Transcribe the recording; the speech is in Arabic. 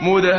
مدهامتان.